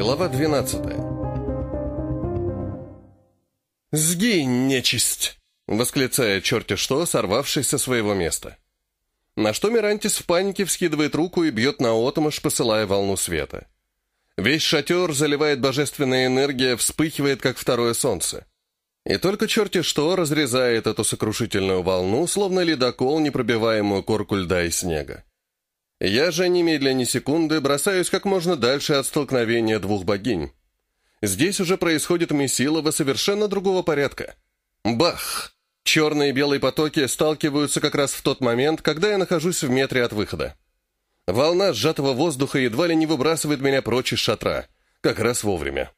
Глава 12 «Сгинь, нечисть!» — восклицает черти что, сорвавшись со своего места. На что Мирантис в панике вскидывает руку и бьет на отмашь, посылая волну света. Весь шатер заливает божественная энергия, вспыхивает, как второе солнце. И только черти что разрезает эту сокрушительную волну, словно ледокол, непробиваемую корку льда и снега. Я же немедля ни секунды бросаюсь как можно дальше от столкновения двух богинь. Здесь уже происходит месилово совершенно другого порядка. Бах! Черные и белые потоки сталкиваются как раз в тот момент, когда я нахожусь в метре от выхода. Волна сжатого воздуха едва ли не выбрасывает меня прочь из шатра. Как раз вовремя.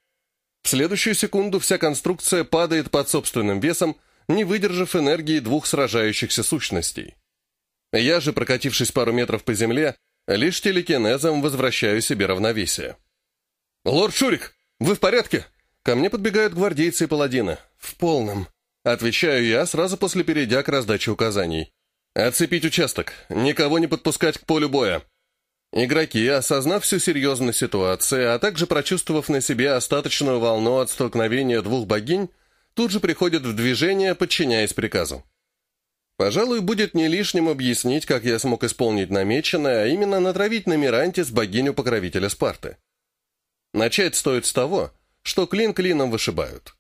В следующую секунду вся конструкция падает под собственным весом, не выдержав энергии двух сражающихся сущностей. Я же, прокатившись пару метров по земле, лишь телекинезом возвращаю себе равновесие. «Лорд Шурик, вы в порядке?» Ко мне подбегают гвардейцы и паладины. «В полном». Отвечаю я, сразу после перейдя к раздаче указаний. «Оцепить участок, никого не подпускать к полю боя». Игроки, осознав всю серьезность ситуации, а также прочувствовав на себе остаточную волну от столкновения двух богинь, тут же приходят в движение, подчиняясь приказу. Пожалуй, будет не лишним объяснить, как я смог исполнить намеченное, а именно натравить на Мирантис богиню-покровителя Спарты. Начать стоит с того, что клин клином вышибают.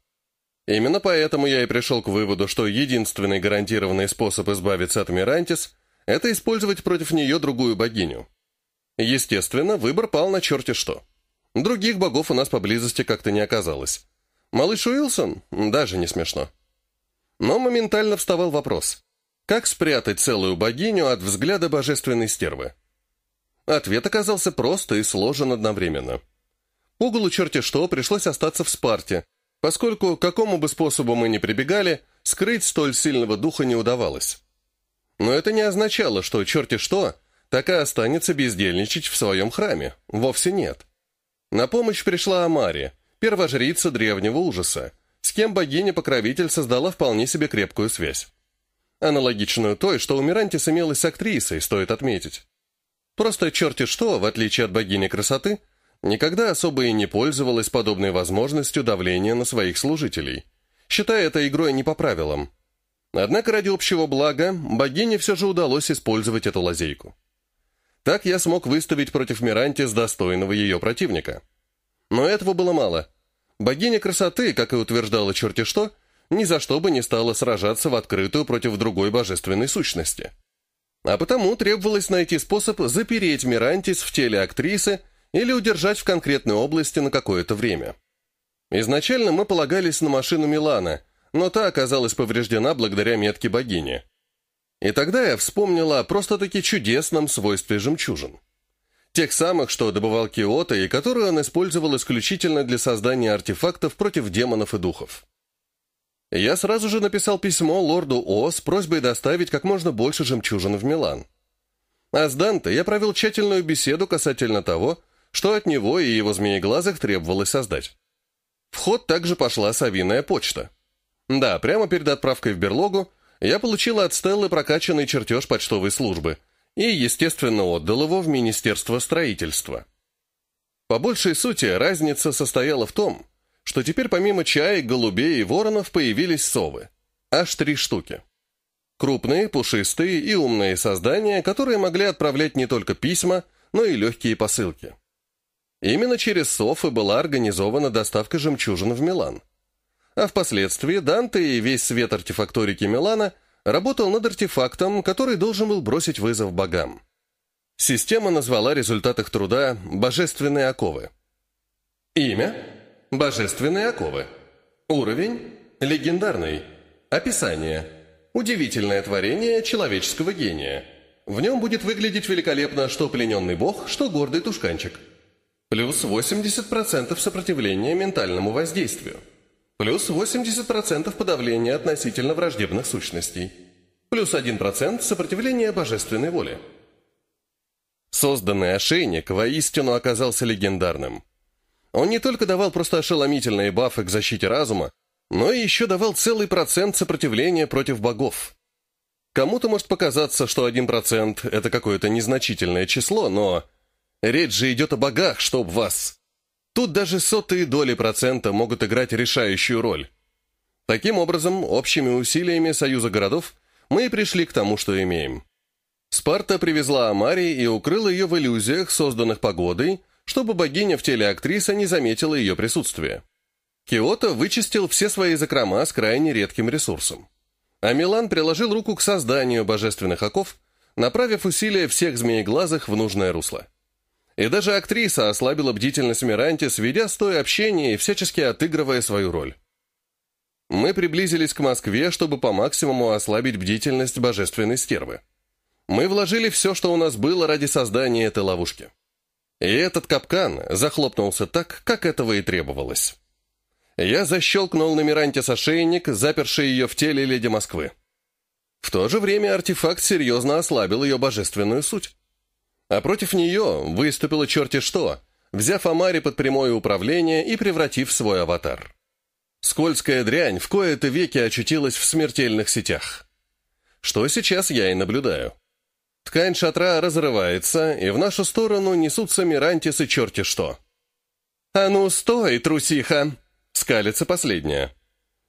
Именно поэтому я и пришел к выводу, что единственный гарантированный способ избавиться от Мирантис – это использовать против нее другую богиню. Естественно, выбор пал на черте что. Других богов у нас поблизости как-то не оказалось. Малыш Уилсон? Даже не смешно. Но моментально вставал вопрос. Как спрятать целую богиню от взгляда божественной стервы? Ответ оказался прост и сложен одновременно. Углу черти что пришлось остаться в Спарте, поскольку, какому бы способу мы ни прибегали, скрыть столь сильного духа не удавалось. Но это не означало, что черти что так и останется бездельничать в своем храме. Вовсе нет. На помощь пришла Амари, первожрица древнего ужаса, с кем богиня-покровитель создала вполне себе крепкую связь. Аналогичную той, что у Мирантис имелась с актрисой, стоит отметить. Просто черти что, в отличие от богини красоты, никогда особо и не пользовалась подобной возможностью давления на своих служителей, считая это игрой не по правилам. Однако ради общего блага богине все же удалось использовать эту лазейку. Так я смог выставить против Мирантис достойного ее противника. Но этого было мало. Богиня красоты, как и утверждала черти что, ни за что бы не стала сражаться в открытую против другой божественной сущности. А потому требовалось найти способ запереть Мирантис в теле актрисы или удержать в конкретной области на какое-то время. Изначально мы полагались на машину Милана, но та оказалась повреждена благодаря метке богини. И тогда я вспомнила о просто-таки чудесном свойстве жемчужин. Тех самых, что добывал Киото и которые он использовал исключительно для создания артефактов против демонов и духов. Я сразу же написал письмо лорду О с просьбой доставить как можно больше жемчужин в Милан. А с Данте я провел тщательную беседу касательно того, что от него и его змееглазых требовалось создать. В ход также пошла совиная почта. Да, прямо перед отправкой в берлогу я получил от Стеллы прокачанный чертеж почтовой службы и, естественно, отдал его в Министерство строительства. По большей сути, разница состояла в том, что теперь помимо чаек, голубей и воронов появились совы. Аж три штуки. Крупные, пушистые и умные создания, которые могли отправлять не только письма, но и легкие посылки. Именно через сов была организована доставка жемчужин в Милан а впоследствии Данте и весь свет артефакторики Милана работал над артефактом, который должен был бросить вызов богам. Система назвала результат их труда «Божественные оковы». Имя – «Божественные оковы». Уровень – «Легендарный». Описание – «Удивительное творение человеческого гения». В нем будет выглядеть великолепно что плененный бог, что гордый тушканчик. Плюс 80% сопротивления ментальному воздействию. Плюс 80% подавления относительно враждебных сущностей. Плюс 1% сопротивления божественной воле. Созданный ошейник воистину оказался легендарным. Он не только давал просто ошеломительные бафы к защите разума, но и еще давал целый процент сопротивления против богов. Кому-то может показаться, что 1% — это какое-то незначительное число, но речь же идет о богах, чтоб вас. Тут даже сотые доли процента могут играть решающую роль. Таким образом, общими усилиями Союза городов мы и пришли к тому, что имеем. Спарта привезла Амари и укрыла ее в иллюзиях, созданных погодой, чтобы богиня в теле актрисы не заметила ее присутствие. Киото вычистил все свои закрома с крайне редким ресурсом. А Милан приложил руку к созданию божественных оков, направив усилия всех змееглазых в нужное русло. И даже актриса ослабила бдительность Миранти, сведя стоя общение и всячески отыгрывая свою роль. Мы приблизились к Москве, чтобы по максимуму ослабить бдительность божественной стервы. Мы вложили все, что у нас было ради создания этой ловушки. И этот капкан захлопнулся так, как этого и требовалось. Я защелкнул на Мирантис ошейник, заперший ее в теле леди Москвы. В то же время артефакт серьезно ослабил ее божественную суть. А против нее выступило черти что, взяв Амари под прямое управление и превратив свой аватар. Скользкая дрянь в кои-то веки очутилась в смертельных сетях. Что сейчас я и наблюдаю. Ткань шатра разрывается, и в нашу сторону несутся Мирантис и черти что. «А ну, стой, трусиха!» — скалится последняя.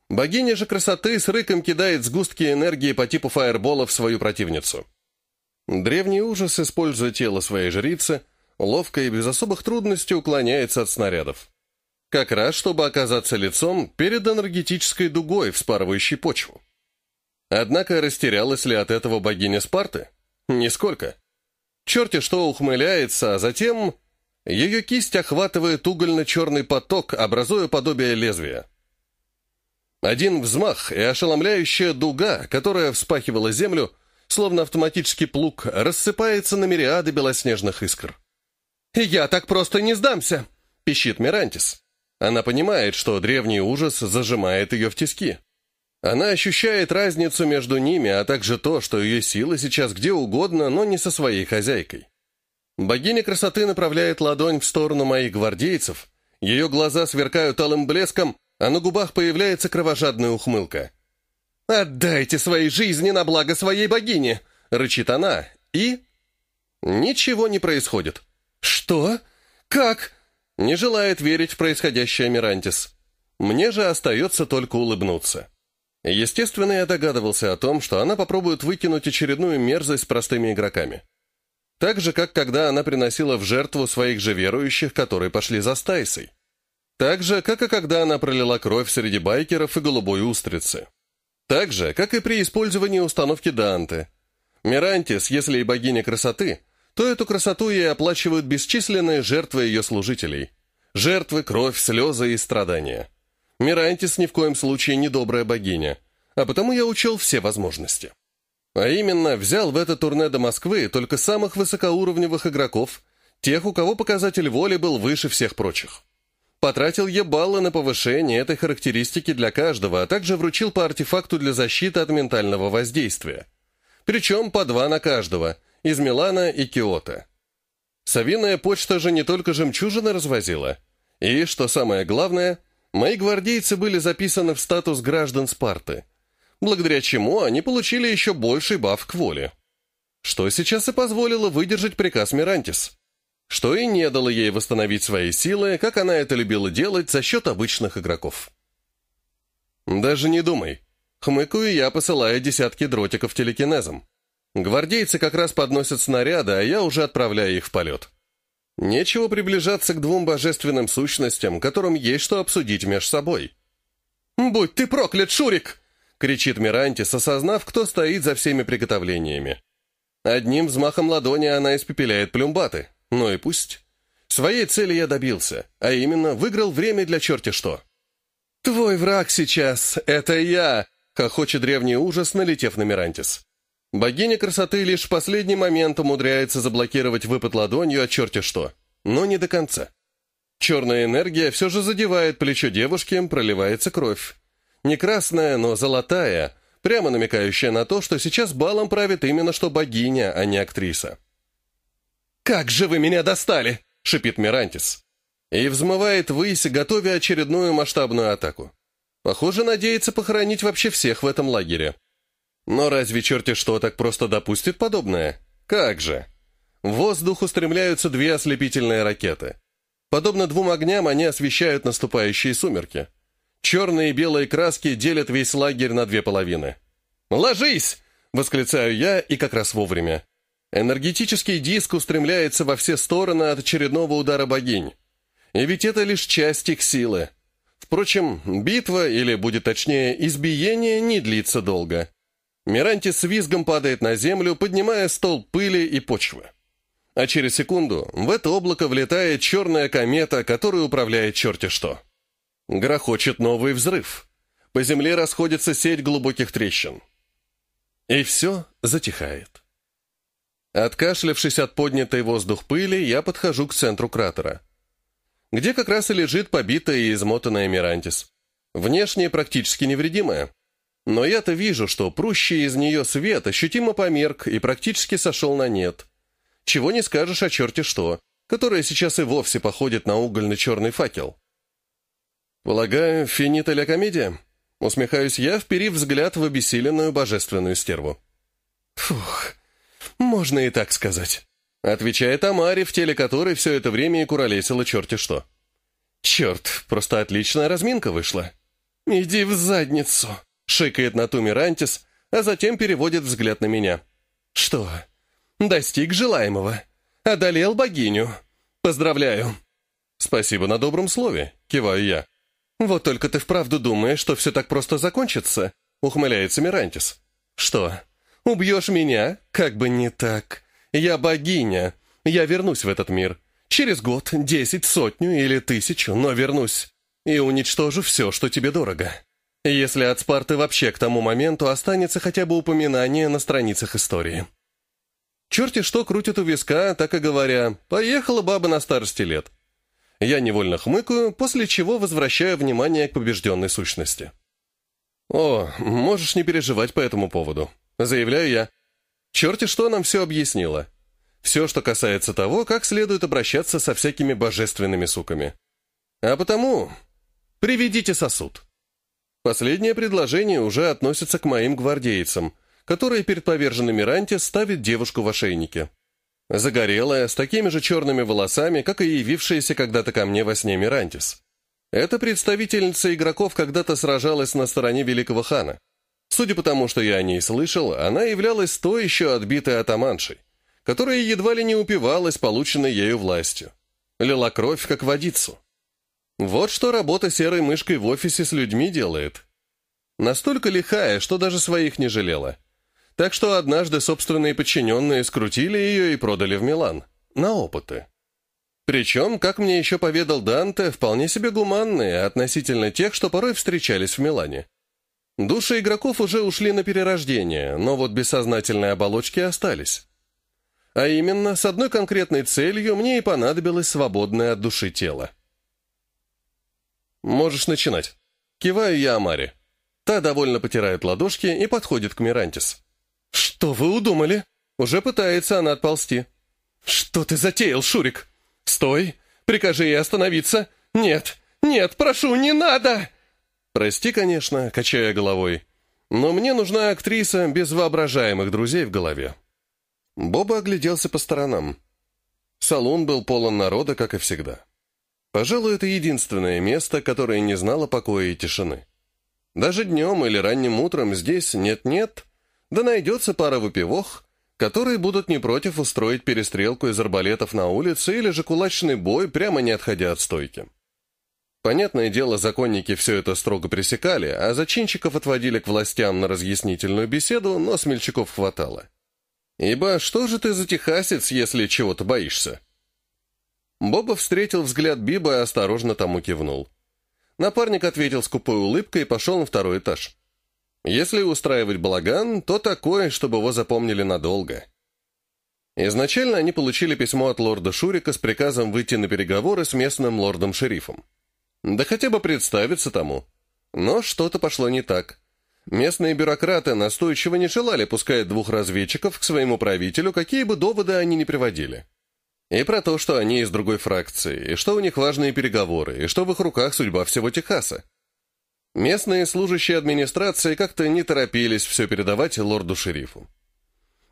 Богиня же красоты с рыком кидает сгустки энергии по типу фаербола в свою противницу. Древний ужас, используя тело своей жрицы, ловко и без особых трудностей уклоняется от снарядов. Как раз, чтобы оказаться лицом перед энергетической дугой, вспарывающей почву. Однако растерялась ли от этого богиня Спарты? Нисколько. Черти что ухмыляется, а затем ее кисть охватывает угольно-черный поток, образуя подобие лезвия. Один взмах и ошеломляющая дуга, которая вспахивала землю, словно автоматический плуг, рассыпается на мириады белоснежных искр. «Я так просто не сдамся!» — пищит Мирантис. Она понимает, что древний ужас зажимает ее в тиски. Она ощущает разницу между ними, а также то, что ее сила сейчас где угодно, но не со своей хозяйкой. Богиня красоты направляет ладонь в сторону моих гвардейцев, ее глаза сверкают алым блеском, а на губах появляется кровожадная ухмылка. «Отдайте свои жизни на благо своей богини!» — рычит она, и... Ничего не происходит. «Что? Как?» Не желает верить в происходящее Мирантис. Мне же остается только улыбнуться. Естественно, я догадывался о том, что она попробует выкинуть очередную мерзость простыми игроками. Так же, как когда она приносила в жертву своих же верующих, которые пошли за Стайсой. Так же, как и когда она пролила кровь среди байкеров и голубой устрицы. Так же, как и при использовании установки Данте. Мирантис, если и богиня красоты, то эту красоту ей оплачивают бесчисленные жертвы ее служителей. Жертвы, кровь, слезы и страдания. Мирантис ни в коем случае не добрая богиня, а потому я учел все возможности. А именно, взял в это турне до Москвы только самых высокоуровневых игроков, тех, у кого показатель воли был выше всех прочих. Потратил ебало на повышение этой характеристики для каждого, а также вручил по артефакту для защиты от ментального воздействия. Причем по два на каждого, из Милана и Киота. Савиная почта же не только жемчужины развозила. И, что самое главное, мои гвардейцы были записаны в статус граждан Спарты, благодаря чему они получили еще больший баф к воле. Что сейчас и позволило выдержать приказ Мирантис что и не дало ей восстановить свои силы, как она это любила делать за счет обычных игроков. «Даже не думай», — хмыкаю я, посылая десятки дротиков телекинезом. Гвардейцы как раз подносят снаряды, а я уже отправляю их в полет. Нечего приближаться к двум божественным сущностям, которым есть что обсудить между собой. «Будь ты проклят, Шурик!» — кричит Мирантис, осознав, кто стоит за всеми приготовлениями. Одним взмахом ладони она испепеляет плюмбаты. Ну и пусть. Своей цели я добился, а именно выиграл время для черти что. «Твой враг сейчас — это я!» — хохочет древний ужас, налетев на Мирантис. Богиня красоты лишь в последний момент умудряется заблокировать выпад ладонью от черти что, но не до конца. Черная энергия все же задевает плечо девушки, проливается кровь. Не красная, но золотая, прямо намекающая на то, что сейчас балом правит именно что богиня, а не актриса. «Как же вы меня достали!» — шипит Мирантис. И взмывает ввысь, готовя очередную масштабную атаку. Похоже, надеется похоронить вообще всех в этом лагере. Но разве черти что так просто допустит подобное? Как же? В воздух устремляются две ослепительные ракеты. Подобно двум огням, они освещают наступающие сумерки. Черные и белые краски делят весь лагерь на две половины. «Ложись!» — восклицаю я, и как раз вовремя. Энергетический диск устремляется во все стороны от очередного удара богинь. И ведь это лишь часть их силы. Впрочем, битва, или, будет точнее, избиение, не длится долго. Миранти с визгом падает на землю, поднимая стол пыли и почвы. А через секунду в это облако влетает черная комета, которая управляет черти что. Грохочет новый взрыв. По земле расходится сеть глубоких трещин. И все затихает. Откашлявшись от поднятой воздух пыли, я подхожу к центру кратера, где как раз и лежит побитая и измотанная Мирантис. Внешне практически невредимая. Но я-то вижу, что прущий из нее свет ощутимо померк и практически сошел на нет. Чего не скажешь о черте что, которая сейчас и вовсе походит на угольно-черный факел. «Полагаю, финита ля комедия?» Усмехаюсь я, вперив взгляд в обессиленную божественную стерву. «Фух, можно и так сказать», — отвечает Амари, в теле которой все это время и куролесило черти что. «Черт, просто отличная разминка вышла». «Иди в задницу», — шикает на Туми Рантис, а затем переводит взгляд на меня. «Что? Достиг желаемого. Одолел богиню. Поздравляю». «Спасибо на добром слове», — киваю я. «Вот только ты вправду думаешь, что все так просто закончится?» — ухмыляется Мирантис. «Что, убьешь меня? Как бы не так. Я богиня. Я вернусь в этот мир. Через год, десять, сотню или тысячу, но вернусь. И уничтожу все, что тебе дорого. Если от Спарты вообще к тому моменту останется хотя бы упоминание на страницах истории». Черти что крутят у виска, так и говоря, «Поехала баба на старости лет». Я невольно хмыкаю, после чего возвращаю внимание к побежденной сущности. «О, можешь не переживать по этому поводу», — заявляю я. «Черти что нам все объяснило. Все, что касается того, как следует обращаться со всякими божественными суками. А потому приведите сосуд». Последнее предложение уже относится к моим гвардейцам, которые перед поверженными Ранте ставят девушку в ошейнике. Загорелая, с такими же черными волосами, как и явившаяся когда-то ко мне во сне Мирантис. Эта представительница игроков когда-то сражалась на стороне великого хана. Судя по тому, что я о ней слышал, она являлась той еще отбитой атаманшей, которая едва ли не упивалась полученной ею властью. Лила кровь, как водицу. Вот что работа серой мышкой в офисе с людьми делает. Настолько лихая, что даже своих не жалела. Так что однажды собственные подчиненные скрутили ее и продали в Милан. На опыты. Причем, как мне еще поведал Данте, вполне себе гуманные относительно тех, что порой встречались в Милане. Души игроков уже ушли на перерождение, но вот бессознательные оболочки остались. А именно, с одной конкретной целью мне и понадобилось свободное от души тело. «Можешь начинать». Киваю я Амаре. Та довольно потирает ладошки и подходит к Мирантис. «Что вы удумали?» Уже пытается она отползти. «Что ты затеял, Шурик? Стой! Прикажи ей остановиться! Нет! Нет, прошу, не надо!» «Прости, конечно», — качая головой. «Но мне нужна актриса без воображаемых друзей в голове». Боба огляделся по сторонам. Салон был полон народа, как и всегда. Пожалуй, это единственное место, которое не знало покоя и тишины. Даже днем или ранним утром здесь нет-нет, да найдется пара выпивох, которые будут не против устроить перестрелку из арбалетов на улице или же кулачный бой, прямо не отходя от стойки. Понятное дело, законники все это строго пресекали, а зачинщиков отводили к властям на разъяснительную беседу, но смельчаков хватало. Ибо что же ты за техасец, если чего-то боишься? Боба встретил взгляд Биба и осторожно тому кивнул. Напарник ответил скупой улыбкой и пошел на второй этаж. Если устраивать балаган, то такое, чтобы его запомнили надолго. Изначально они получили письмо от лорда Шурика с приказом выйти на переговоры с местным лордом-шерифом. Да хотя бы представиться тому. Но что-то пошло не так. Местные бюрократы настойчиво не желали пускать двух разведчиков к своему правителю, какие бы доводы они ни приводили. И про то, что они из другой фракции, и что у них важные переговоры, и что в их руках судьба всего Техаса. Местные служащие администрации как-то не торопились все передавать лорду-шерифу.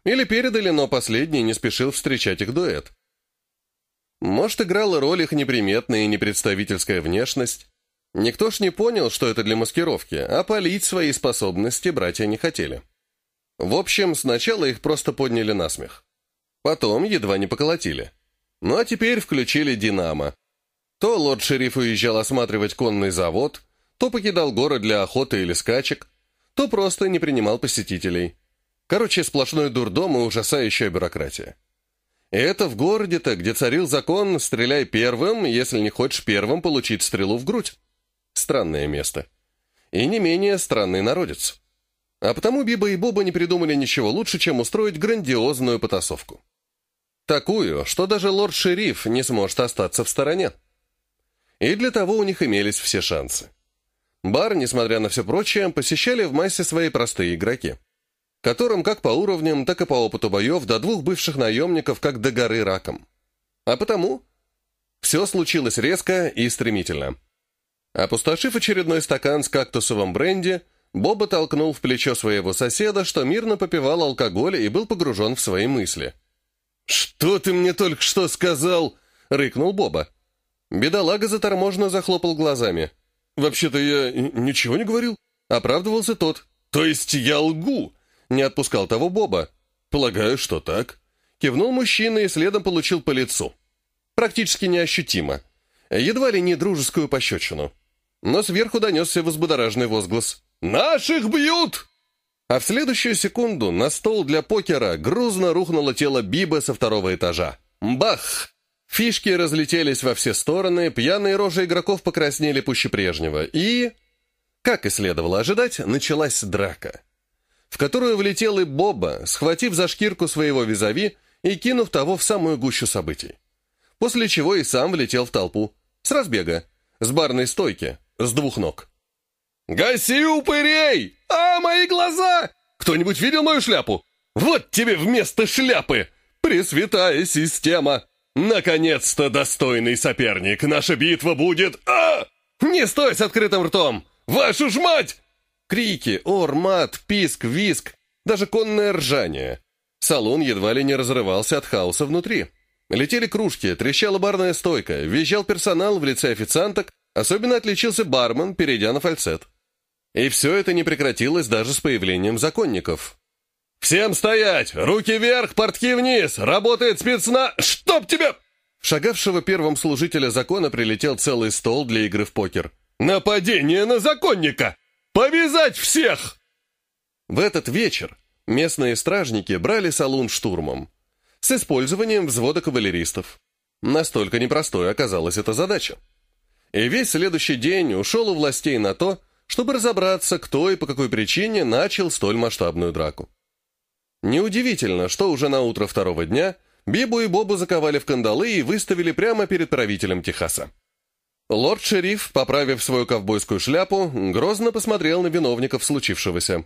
Или передали, но последний не спешил встречать их дуэт. Может, играла роль их неприметная и непредставительская внешность. Никто ж не понял, что это для маскировки, а полить свои способности братья не хотели. В общем, сначала их просто подняли на смех. Потом едва не поколотили. Ну а теперь включили «Динамо». То лорд-шериф уезжал осматривать конный завод, то покидал город для охоты или скачек, то просто не принимал посетителей. Короче, сплошной дурдом и ужасающая бюрократия. И это в городе-то, где царил закон «стреляй первым, если не хочешь первым получить стрелу в грудь». Странное место. И не менее странный народец. А потому Биба и Боба не придумали ничего лучше, чем устроить грандиозную потасовку. Такую, что даже лорд-шериф не сможет остаться в стороне. И для того у них имелись все шансы. Бар, несмотря на все прочее, посещали в массе свои простые игроки, которым как по уровням, так и по опыту боев до двух бывших наемников, как до горы раком. А потому все случилось резко и стремительно. Опустошив очередной стакан с кактусовым бренди, Боба толкнул в плечо своего соседа, что мирно попивал алкоголь и был погружен в свои мысли. «Что ты мне только что сказал?» — рыкнул Боба. Бедолага заторможенно захлопал глазами. «Вообще-то я ничего не говорил», — оправдывался тот. «То есть я лгу?» — не отпускал того Боба. «Полагаю, что так». Кивнул мужчина и следом получил по лицу. Практически неощутимо. Едва ли не дружескую пощечину. Но сверху донесся возбудораженный возглас. «Наших бьют!» А в следующую секунду на стол для покера грузно рухнуло тело Биба со второго этажа. Бах! Фишки разлетелись во все стороны, пьяные рожи игроков покраснели пуще прежнего, и... Как и следовало ожидать, началась драка, в которую влетел и Боба, схватив за шкирку своего визави и кинув того в самую гущу событий. После чего и сам влетел в толпу. С разбега. С барной стойки. С двух ног. «Гаси упырей! А, мои глаза! Кто-нибудь видел мою шляпу? Вот тебе вместо шляпы! Пресвятая система! Наконец-то достойный соперник! Наша битва будет... А! Не стой с открытым ртом! Вашу ж мать!» Крики, ор, мат, писк, виск, даже конное ржание. Салон едва ли не разрывался от хаоса внутри. Летели кружки, трещала барная стойка, визжал персонал в лице официанток, особенно отличился бармен, перейдя на фальцет. И все это не прекратилось даже с появлением законников. «Всем стоять! Руки вверх, портки вниз! Работает спецна... Чтоб тебя...» Шагавшего первым служителя закона прилетел целый стол для игры в покер. «Нападение на законника! Повязать всех!» В этот вечер местные стражники брали салун штурмом с использованием взвода кавалеристов. Настолько непростой оказалась эта задача. И весь следующий день ушел у властей на то, чтобы разобраться, кто и по какой причине начал столь масштабную драку. Неудивительно, что уже на утро второго дня Бибу и Бобу заковали в кандалы и выставили прямо перед правителем Техаса. Лорд-шериф, поправив свою ковбойскую шляпу, грозно посмотрел на виновников случившегося.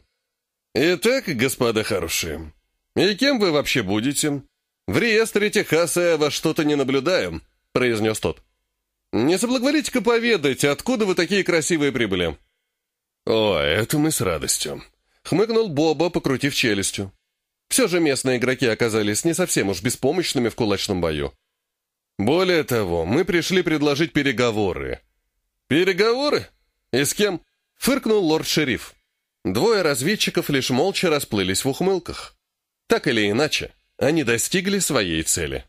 «Итак, господа хорошие, и кем вы вообще будете? В реестре Техаса я вас что-то не наблюдаю», — произнес тот. «Не соблаговолите-ка поведать, откуда вы такие красивые прибыли?» «О, это мы с радостью», — хмыкнул Боба, покрутив челюстью. Все же местные игроки оказались не совсем уж беспомощными в кулачном бою. Более того, мы пришли предложить переговоры. «Переговоры? И с кем?» — фыркнул лорд-шериф. Двое разведчиков лишь молча расплылись в ухмылках. Так или иначе, они достигли своей цели.